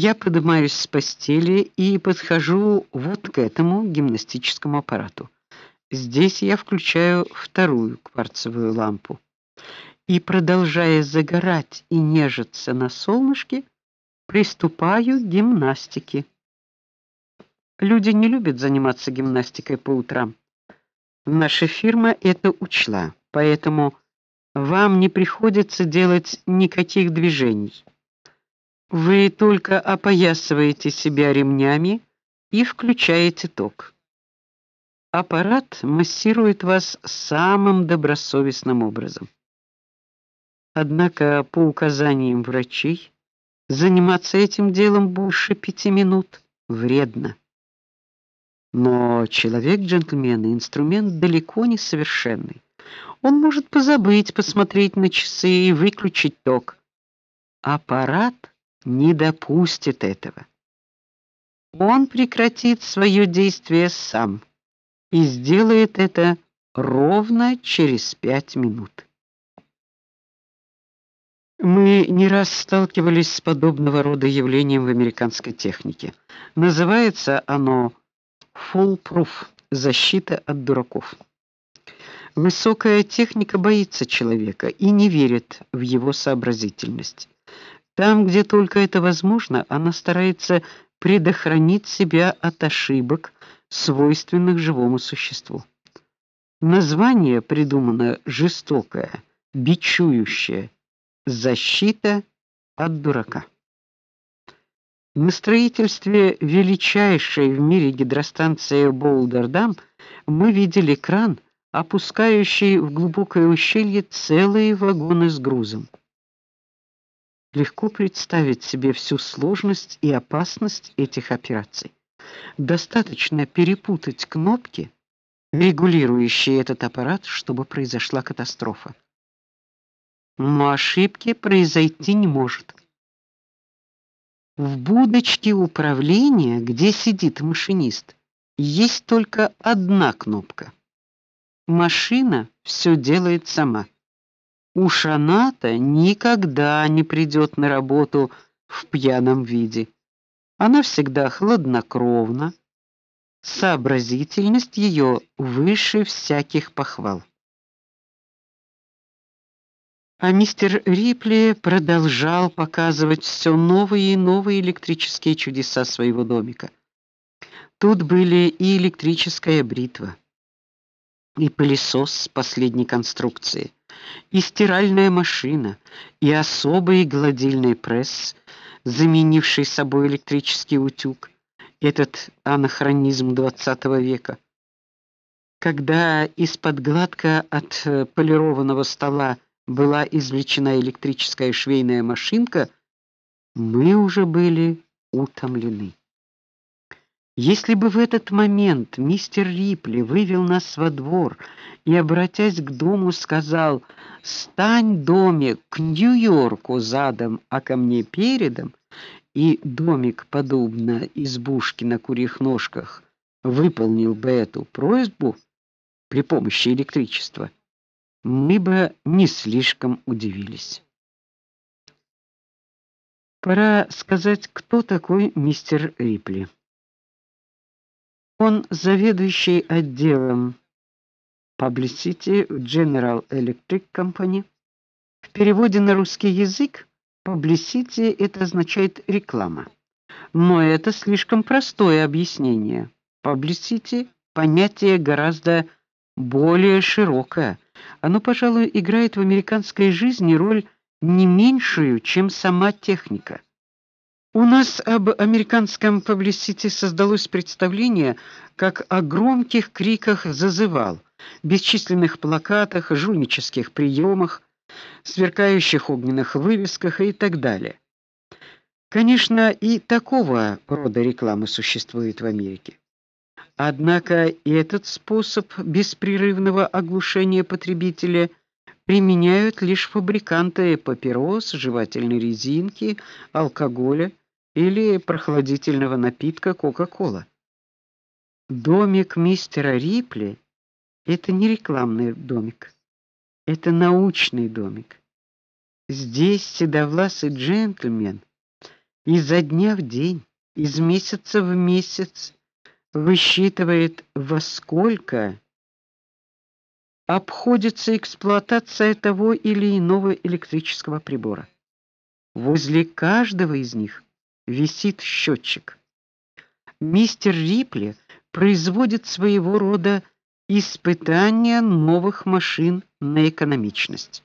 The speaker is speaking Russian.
Я поднимаюсь с постели и подхожу вот к этому гимнастическому аппарату. Здесь я включаю вторую кварцевую лампу. И продолжая загорать и нежиться на солнышке, приступаю к гимнастике. Люди не любят заниматься гимнастикой по утрам. Наша фирма это учла, поэтому вам не приходится делать никаких движений. Вы только опоясываете себя ремнями и включаете ток. Аппарат массирует вас самым добросовестным образом. Однако по указаниям врачей заниматься этим делом больше пяти минут вредно. Но человек-джентльмен и инструмент далеко не совершенный. Он может позабыть посмотреть на часы и выключить ток. Аппарат не допустит этого. Он прекратит свое действие сам и сделает это ровно через пять минут. Мы не раз сталкивались с подобного рода явлением в американской технике. Называется оно foolproof защита от дураков. Высокая техника боится человека и не верит в его сообразительность. Там, где только это возможно, она старается предохранить себя от ошибок, свойственных живому существу. Название придумано жестокое, бичующее защита от дурака. На строительстве величайшей в мире гидростанции Болдердам мы видели кран, опускающий в глубокое ущелье целые вагоны с грузом. Легко представить себе всю сложность и опасность этих операций. Достаточно перепутать кнопки, регулирующие этот аппарат, чтобы произошла катастрофа. Но ошибки произойти не может. В будочке управления, где сидит машинист, есть только одна кнопка. Машина все делает сама. Уж она-то никогда не придет на работу в пьяном виде. Она всегда хладнокровна. Сообразительность ее выше всяких похвал. А мистер Рипли продолжал показывать все новые и новые электрические чудеса своего домика. Тут были и электрическая бритва, и пылесос последней конструкции, и стиральная машина, и особый гладильный пресс, заменивший собой электрический утюг. Этот анахронизм XX века. Когда из-под гладко отполированного стола была извлечена электрическая швейная машинка, мы уже были утомлены. Если бы в этот момент мистер Рипли вывел нас во двор и, обратясь к дому, сказал: "Стань, домик, к Нью-Йорку задом, а ко мне передом", и домик, подобно избушке на курьих ножках, выполнил бы эту просьбу при помощи электричества, мы бы не слишком удивились. Пора сказать, кто такой мистер Рипли. Он заведующий отделом Publicity в General Electric Company. В переводе на русский язык publicity это означает реклама. Но это слишком простое объяснение. Publicity понятие гораздо более широкое оно, пожалуй, играет в американской жизни роль не меньшую, чем сама техника. У нас об американском публиците создалось представление, как о громких криках зазывал, бесчисленных плакатах, жульнических приемах, сверкающих огненных вывесках и так далее. Конечно, и такого рода реклама существует в Америке. Однако и этот способ беспрерывного оглушения потребителя применяют лишь фабриканты папирос, жевательной резинки, алкоголя или прохладительного напитка Кока-кола. Домик мистера Рипли это не рекламный домик. Это научный домик. Здесь седовласый джентльмен изо дня в день, из месяца в месяц высчитывает, во сколько обходится эксплуатация того или иного электрического прибора. Возле каждого из них висит счетчик. Мистер Рипли производит своего рода испытания новых машин на экономичность.